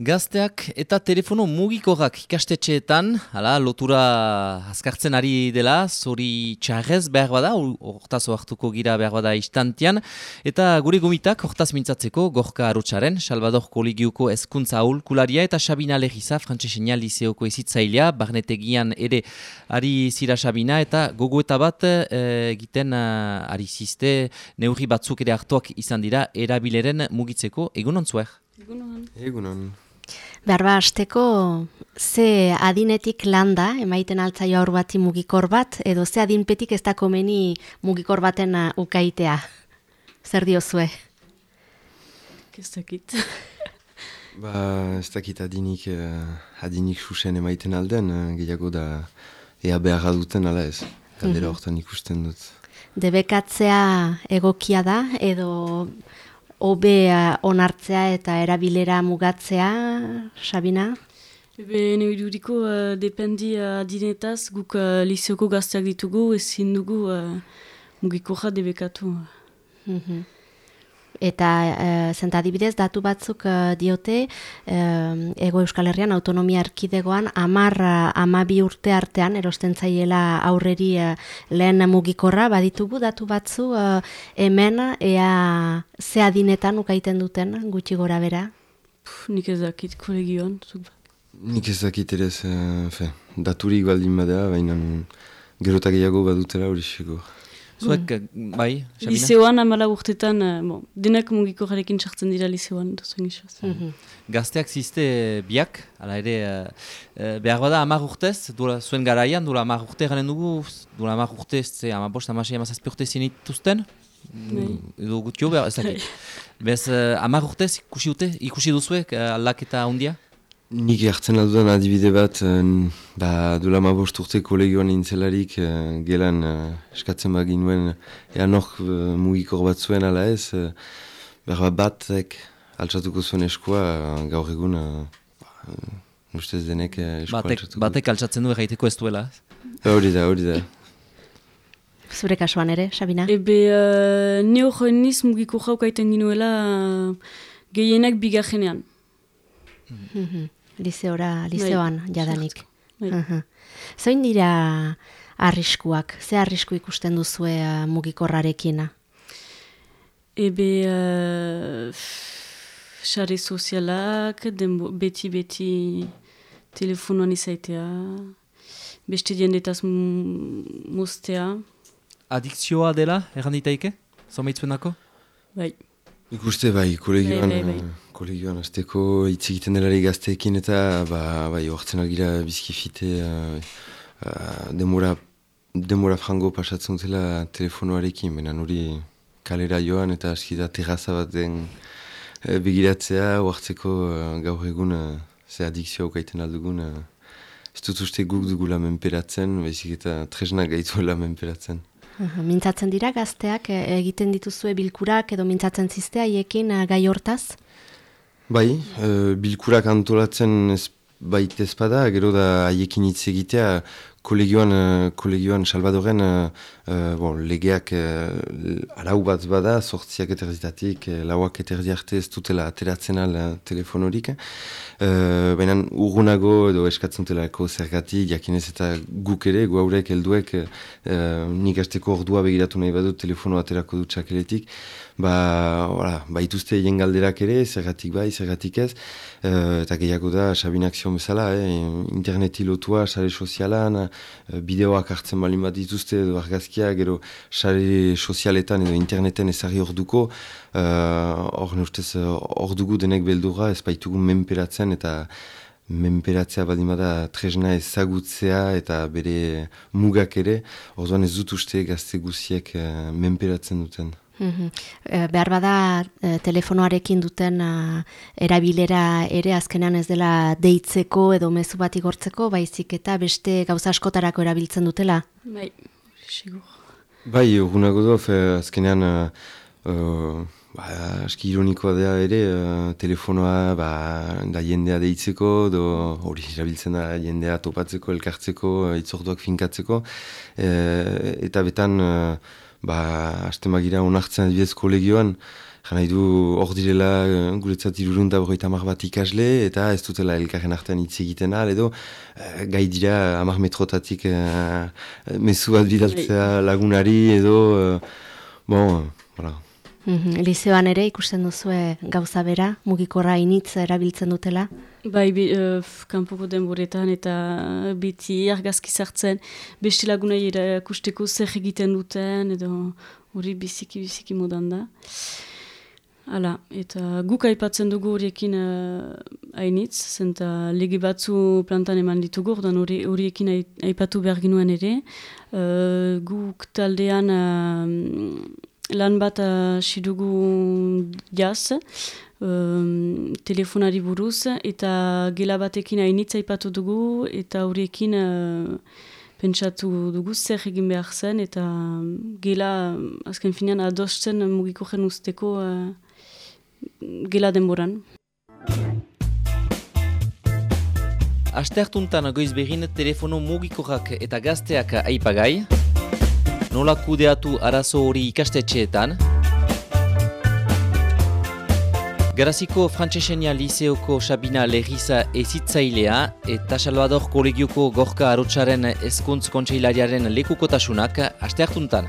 Gazteak eta telefono mugikorrak ikastetxeetan, hala, lotura azkartzen ari dela, zori txarrez behar bada, hortaz oartuko gira behar bada istantian, eta gure gomitak hortaz mintzatzeko gorka arutsaren, Salvador Koligiuko eskuntza aulkularia eta Sabina Legiza, frantzesenia liseoko ezitzailea, barnetegian ere ari zira Sabina, eta gogo eta bat eh, egiten uh, ari ziste, neurri batzuk ere hartuak izan dira, erabileren mugitzeko, egunon zuer? Egunon. Egunon. Berba, azteko, ze adinetik landa, emaiten altzaio aur bati mugikor bat, edo ze adinpetik ez da komeni mugikor baten uh, ukaitea? Zer diozue? Ez dakit. ba, ez dakit adinik, uh, adinik susen emaiten alden, uh, gehiago da ea behar duten ala ez. Galdera mm hortan ikusten dut. Debekatzea egokia da, edo hobe onartzea eta erabilera mugatzea, Sabina? Ebe, neuduriko, uh, dependi uh, adinetaz, guk uh, liseoko gazteak ditugu, ezin dugu uh, mugikorra debekatu. Mm Eta e, zentadibidez datu batzuk e, diote e, Ego Euskal Herrian autonomia erkidegoan amar amabi urte artean erosten zaiela aurreri lehen mugikorra baditugu datu batzu hemen ea ze adinetan ukaiten duten gutxi gora bera? nik ez dakit kolegioan. Nik ez dakit ere ez, daturik baldin badea, baina gerotak gehiago badutela hori. Zuek, mm. bai, Sabina? Liseoan amala urtetan, uh, bon, denak mugiko jarekin sartzen dira liseoan, duzuen isaz. Mm -hmm. Gazteak ziste biak, ala ere, uh, behar bada amar urtez, dula, zuen garaian, dula amar urte garen dugu, dula amar urtez, ze amabost, amasei, amazazpi urte zinituzten, mm, edo gutio behar, ez dakit. Bez, uh, amar urtez ikusi, ute, ikusi duzuek uh, aldaketa hundia? Nik hartzen adudan adibide bat, ba, dula ma urte kolegioan intzelarik uh, gelan uh, eskatzen bagin nuen ean hor uh, mugikor bat zuen ala ez, berba batek altsatuko zuen eskoa uh, gaur egun, uh, ustez denek eskoa batek, altsatuko. Batek altsatzen du egaiteko ez duela? Hori da, hori da. Zure kasuan ere, Sabina? Ebe, uh, neo joen niz mugikor jaukaiten ginuela uh, gehienak bigarrenean. Mm liseora, liseoan bai, jadanik. Bai. Zoin dira arriskuak? Ze arrisku ikusten duzue uh, mugikorrarekin? Ebe, uh, xare sozialak, beti-beti telefonoan izaitea, beste diendetaz mostea. Adikzioa dela, erranditaike? Zomeitzuenako? Bai. Ikuste bai, kolegioan... Bai, bai, bai kolegioan azteko hitz egiten delari gazteekin eta ba, bai, oartzen algira bizkifite uh, uh, demora, demora frango pasatzen zela telefonoarekin, baina hori kalera joan eta aski da terraza bat den uh, begiratzea oartzeko uh, gaur egun uh, ze adikzioa ukaiten aldugun uh, ez dut uste guk dugula menperatzen, baizik eta tresna gaituela menperatzen. Mintzatzen dira gazteak egiten dituzue bilkurak edo mintzatzen ziztea haiekin gai hortaz? Bai, uh, bilkurak antolatzen ez baita ezpada, gero da haiekin hitz egitea, kolegioan, uh, kolegioan Salvadoren uh, bon, legeak uh, arau bat bada, sortziak eterzitatik, uh, lauak eterzi arte ez dutela ateratzen al uh, telefonorik. Uh, Baina urgunago edo eskatzen telako zergatik, jakinez eta guk ere, gu haurek helduek uh, nik asteko ordua begiratu nahi badut telefono aterako dutxakeletik, ba, ora, ba ituzte egen galderak ere, zergatik bai, zergatik ez, uh, eta gehiago da, sabinak zion bezala, eh, interneti lotua, sare sozialan, bideoak hartzen balin bat dituzte, edo argazkia, gero sare sozialetan edo interneten ezari hor duko, hor uh, hor dugu denek beldura, ez baitugu menperatzen, eta menperatzea badimada tresna ezagutzea eta bere mugak ere, orduan ez dut uste gazte guziek menperatzen duten. Mm behar bada e, telefonoarekin duten erabilera ere azkenan ez dela deitzeko edo mezu bat igortzeko, baizik eta beste gauza askotarako erabiltzen dutela? Bai, sigur. Bai, urunago do, azkenean uh, ba, aski ironikoa da ere, telefonoa ba, da jendea deitzeko, do hori erabiltzen da jendea topatzeko, elkartzeko, itzorduak finkatzeko, eta betan ba, aste magira onartzen adibidez kolegioan, nahi du hor direla uh, guretzat irurunda borroita amar bat ikasle, eta ez dutela elkarren artean hitz egiten al, edo uh, gai dira amar metrotatik uh, mesu bat bidaltzea lagunari, edo, bon, voilà. Mm Lizeoan ere ikusten duzu gauza bera, mugikorra initz erabiltzen dutela? Bai, bi, uh, kanpoko denboretan eta biti argazki zartzen, beste lagunai erakusteko zer egiten duten, edo hori biziki-biziki modan da. Hala, eta guk aipatzen dugu horiekin uh, hainitz, zenta lege batzu plantan eman ditugu, horiekin aipatu behar ginuen ere. Uh, guk taldean lan bat hasi dugu jaz, um, telefonari buruz, eta gela batekin hainitza ipatu dugu, eta horiekin uh, pentsatu dugu zer egin behar zen, eta gela, azken finean, adosten mugiko jen usteko uh, gela denboran. Aste hartuntan goiz begin telefono mugikorak eta gazteak aipagai nola kudeatu arazo hori ikastetxeetan. Garaziko Frantsesenia Liseoko Sabina Legiza ezitzailea eta Salvador Kolegioko Gorka Arotsaren Ezkuntz Kontseilariaren lekukotasunak aste hartuntan.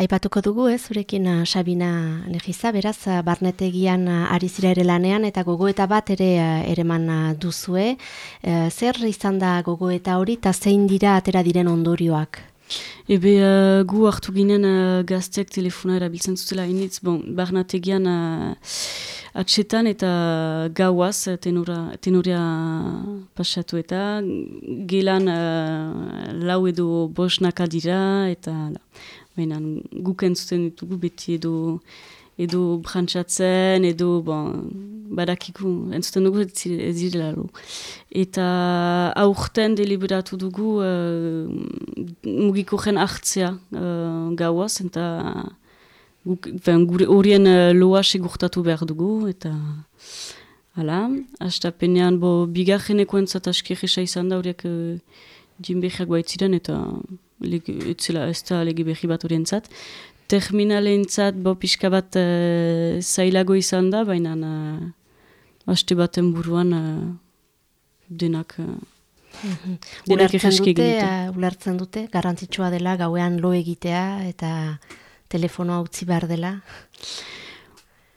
Aipatuko dugu ez, zurekin uh, Sabina Legiza, beraz, uh, barnetegian uh, ari zira ere lanean eta gogoeta bat ere uh, ereman uh, duzue. Uh, zer izan da gogoeta hori eta zein dira atera diren ondorioak? Ebe uh, gu hartu ginen uh, gazteak telefona erabiltzen zutela initz, bon, barnategian uh, atxetan eta gauaz tenura, tenurea pasatu eta gelan uh, lau edo bosnaka dira eta baina guk entzuten ditugu beti edo edo brantzatzen, edo bon, badakiku, entzuten dugu ez direla Eta aurten deliberatu dugu uh, mugiko jen hartzea uh, gauaz, eta guk, ben, gure horien uh, loa segurtatu behar dugu, eta hala, astapenean, bo, bigarreneko entzat askirisa izan da horiek uh, jinbehiak baitziren, eta etzela ez da lege behi bat orientzat. Terminalentzat bo pixka bat uh, zailago izan da, baina uh, haste baten buruan uh, denak... Ulertzen dute, uh, ulertzen dute, garrantzitsua dela gauean lo egitea eta telefonoa utzi behar dela.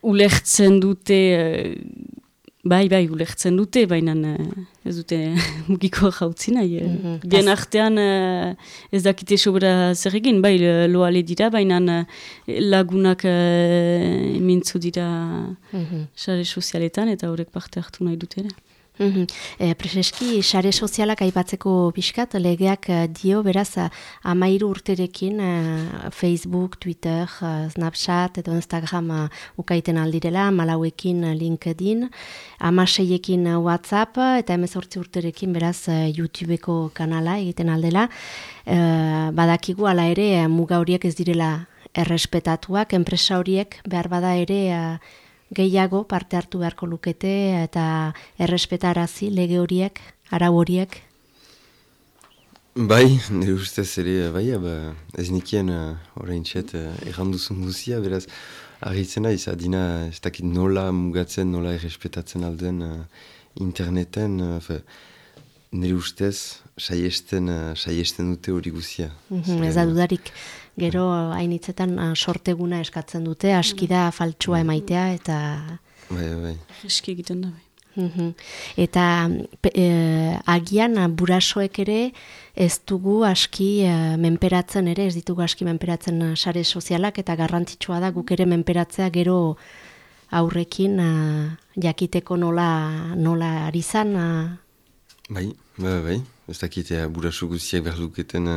Ulertzen dute Bai, bai, ulertzen dute, baina uh, ez dute mugiko jautzi nahi. Mm -hmm. Bien artean uh, ez dakite sobra zer egin, bai, loale dira, baina lagunak mintzu dira mm -hmm. sozialetan eta horrek parte hartu nahi dute. -hmm. Prezeski, sare sozialak aipatzeko pixkat, legeak eh, dio, beraz, eh, amairu urterekin Facebook, Twitter, Snapchat, edo Instagram ukaiten aldirela, malauekin LinkedIn, amaseiekin WhatsApp, eta emezortzi urterekin, beraz, YouTubeko kanala egiten aldela. E, badakigu, ala ere, muga horiek ez direla errespetatuak, enpresa horiek behar bada ere gehiago parte hartu beharko lukete eta errespetarazi lege horiek, arau horiek? Bai, nire ustez ere, bai, ba, ez nikien uh, txet uh, erranduzun guzia, beraz, argitzena izadina ez dakit nola mugatzen, nola errespetatzen alden uh, interneten, uh, nire ustez, saiesten, uh, saiesten dute hori guzia. Mm -hmm, ez da dudarik gero hainitzetan ah, sorteguna eskatzen dute, askida faltsua emaitea eta... Bai, bai. Eski egiten da, bai. Mhm. Eta e, agian burasoek ere ez dugu aski e, menperatzen ere, ez ditugu aski menperatzen sare sozialak eta garrantzitsua da guk ere menperatzea gero aurrekin a, jakiteko nola, nola ari zan. Bai, bai, bai, ez dakitea buraso guztiak behar duketen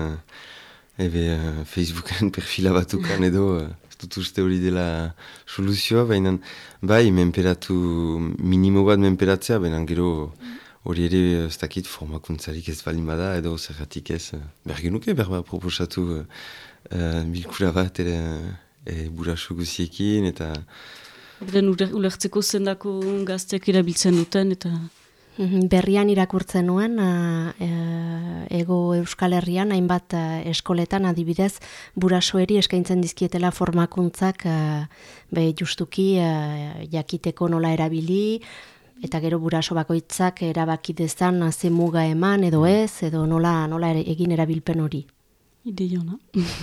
Ebe, uh, Facebooken perfila batukan edo, uh, ez dut uste hori dela soluzioa, baina bai, menperatu, minimo bat menperatzea, baina gero hori ere ez dakit formakuntzarik ez balin bada, edo zergatik ez, uh, behar genuke behar bat proposatu uh, uh, bilkura bat ere uh, burasu guziekin, eta... Beren ulertzeko zendako gazteak erabiltzen duten, eta berrian irakurtzen nuen, e, ego Euskal Herrian, hainbat eskoletan adibidez, burasoeri eskaintzen dizkietela formakuntzak be, justuki jakiteko nola erabili, eta gero buraso bakoitzak erabaki dezan ze muga eman edo ez, edo nola, nola egin erabilpen hori. Ideia ona.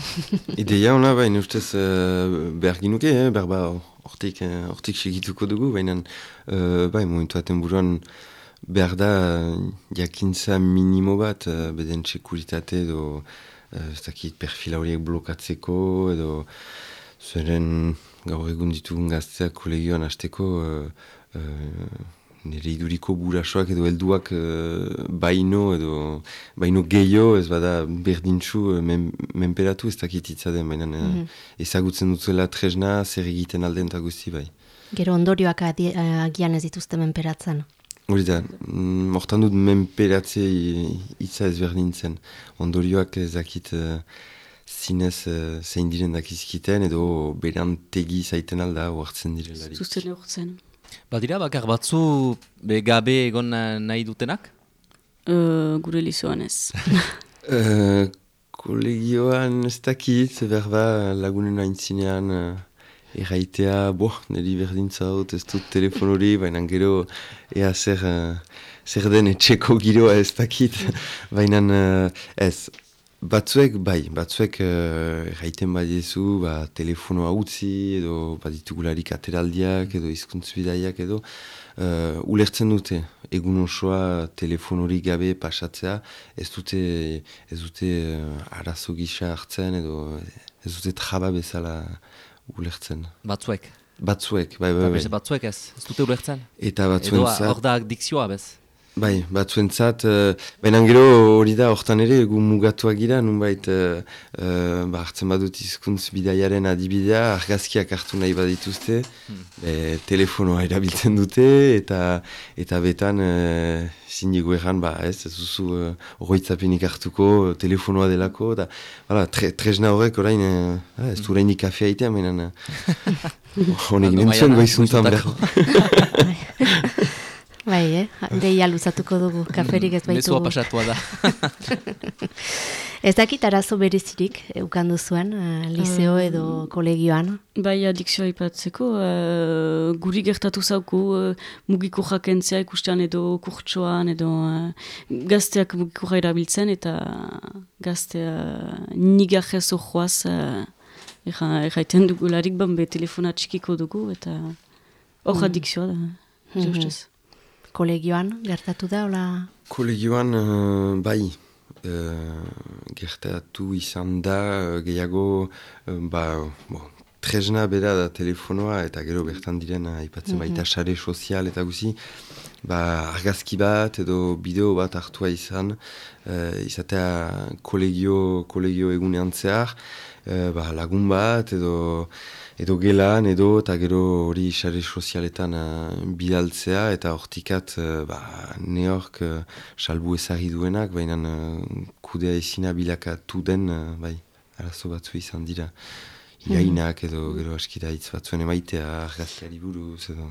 Ideia ona, baina ustez uh, behar ginuke, eh, berba hortik, hortik segituko dugu, baina uh, bai, momentu aten buruan, behar da jakintza minimo bat uh, beden sekuritate edo uh, ez dakit perfila horiek blokatzeko edo zeren gaur egun ditugun gazteak kolegioan hasteko uh, uh, nire iduriko burasoak edo helduak uh, baino edo baino gehiago ez bada berdintxu men, menperatu ez dakit itzaden baina mm -hmm. ezagutzen duzuela tresna zer egiten alden eta guzti bai. Gero ondorioak agian ez dituzte menperatzen. Hori da, mm, hortan dut menperatze itza ezberdintzen. Ondorioak ezakit uh, zinez uh, zein diren dakizkiten edo beran tegi zaiten alda huartzen direlarik. Zuzten eurtzen. Badira, bakar batzu be gabe egon nahi dutenak? Uh, gure lizoan ez. uh, kolegioan ez dakit, berba lagunen aintzinean... Uh, erraitea, bo, niri berdintza dut, ez dut telefon hori, baina gero ea zer, uh, zer den etxeko giroa ez dakit, baina uh, ez, batzuek, bai, batzuek uh, erraiten badiezu, ba, telefonoa utzi, edo baditugularik ateraldiak, edo izkuntzbidaiak, edo, uh, ulertzen dute, egun osoa telefon hori gabe pasatzea, ez dute, ez dute uh, arazo gisa hartzen, edo ez dute traba bezala, ulertzen. Batzuek? Batzuek, bai, bai, bai. Batzuek ez, ez dute ulertzen? Eta batzuentzat... Edo hor da dikzioa bez? Bai, batzuentzat, uh, baina gero hori da, hortan ere, gu mugatuak gira, nunbait, uh, uh, ba, hartzen badut izkuntz bidaiaren adibidea, argazkiak hartu nahi badituzte, hmm. e, telefonoa erabiltzen dute, eta eta betan, uh, zinigu erran, ba, ez, ez duzu uh, hartuko, telefonoa delako, da, bala, tre, tresna horrek orain, uh, ez du orainik kafea itea, menan, honek nintzen goizuntan behar. Bai, eh? Deia luzatuko dugu, kaferik ez baitugu. Mezua pasatua da. ez dakit arazo berezirik, eukandu zuen, uh, liceo edo kolegioan? Bai, adikzioa ipatzeko, uh, guri gertatu zauku, uh, mugiko jakentzia ikustean edo kurtsoan, edo uh, gazteak mugiko erabiltzen, eta gaztea nigajez joaz, uh, erraiten dugularik, banbe telefona txikiko dugu, eta hor mm. adikzioa da, mm -hmm kolegioan gertatu da, hola? Kolegioan, uh, bai, uh, gertatu izan da, uh, gehiago, uh, ba, bo, tresna bera da telefonoa, eta gero bertan diren, aipatzen mm -hmm. baita sare sozial eta guzi, ba, argazki bat edo bideo bat hartua izan, uh, izatea kolegio, kolegio egunean zehar, uh, ba, lagun bat edo edo gelan edo eta gero hori sare sozialetan uh, bidaltzea eta hortikat uh, ba, neork uh, salbu ezagri duenak, baina uh, kudea ezina bilakatu den, uh, bai, arazo batzu izan dira. Iainak edo gero askira hitz batzuen emaitea argazkiari buruz edo.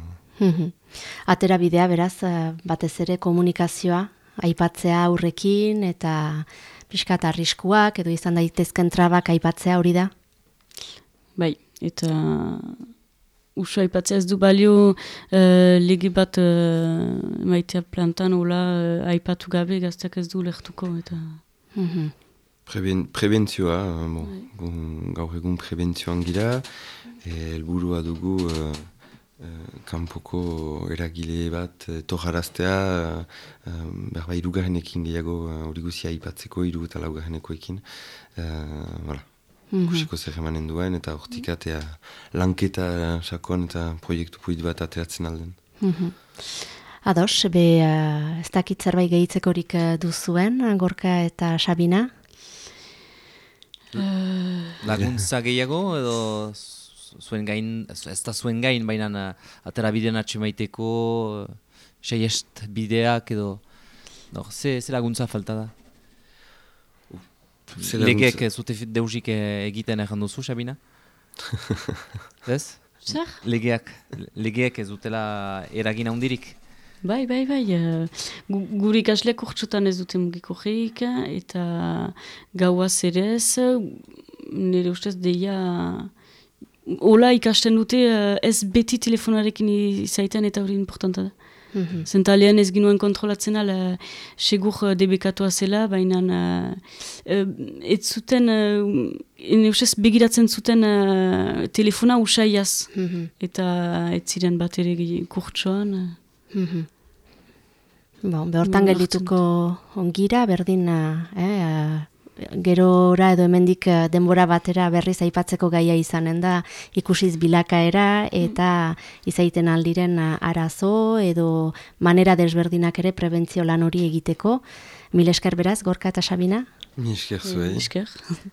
Atera bidea beraz, batez ere komunikazioa, aipatzea aurrekin eta pixkat arriskuak edo izan daitezken trabak aipatzea hori da? Bai, eta usua ipatzea ez du balio uh, lege bat uh, maitea plantan ola uh, aipatu gabe gazteak ez du lehtuko eta mm -hmm. Preben, prebentzioa bon, gu, gaur egun prebentzioan gira helburua dugu uh, kanpoko eragile bat tojaraztea uh, berba irugarrenekin gehiago hori uh, guzia aipatzeko iru eta laugarrenekoekin uh, voilà. -hmm. kusiko zer emanen duen, eta hortikatea lanketa sakon eta proiektu puit bat ateratzen alden. Mm Ados, be, uh, ez dakit zerbait gehitzekorik uh, duzuen, Gorka eta Sabina? Uh, Laguntza gehiago, edo zuen gain, ez da zuen gain, baina atera bidean atxemaiteko, seiest bideak, edo, no, ze, ze laguntza falta da? Legeek ez zute deusik egiten egin duzu, Sabina? ez? Zer? Legeak, legeek ez dutela eragin handirik. Bai, bai, bai. Uh, gure ikasleak urtsotan ez dute mugiko eta gauaz ere ez, nire ustez deia... Ola ikasten dute uh, ez beti telefonarekin izaiten eta hori importanta da. Mm -hmm. Zenta lehen ez ginuen kontrolatzen ala segur uh, debekatua zela, baina uh, uh, ez zuten, uh, begiratzen zuten uh, telefona usaiaz. Mm -hmm. Eta ez ziren bat ere kurtsoan. Mm -hmm. Bon, behortan geldituko ongira, berdin eh, gerora edo hemendik eh, denbora batera berriz aipatzeko gaia izanen da ikusiz bilakaera eta izaiten aldiren eh, arazo edo manera desberdinak ere prebentzio lan hori egiteko. Mil esker beraz, Gorka eta Sabina? Mil esker zuei. Esker.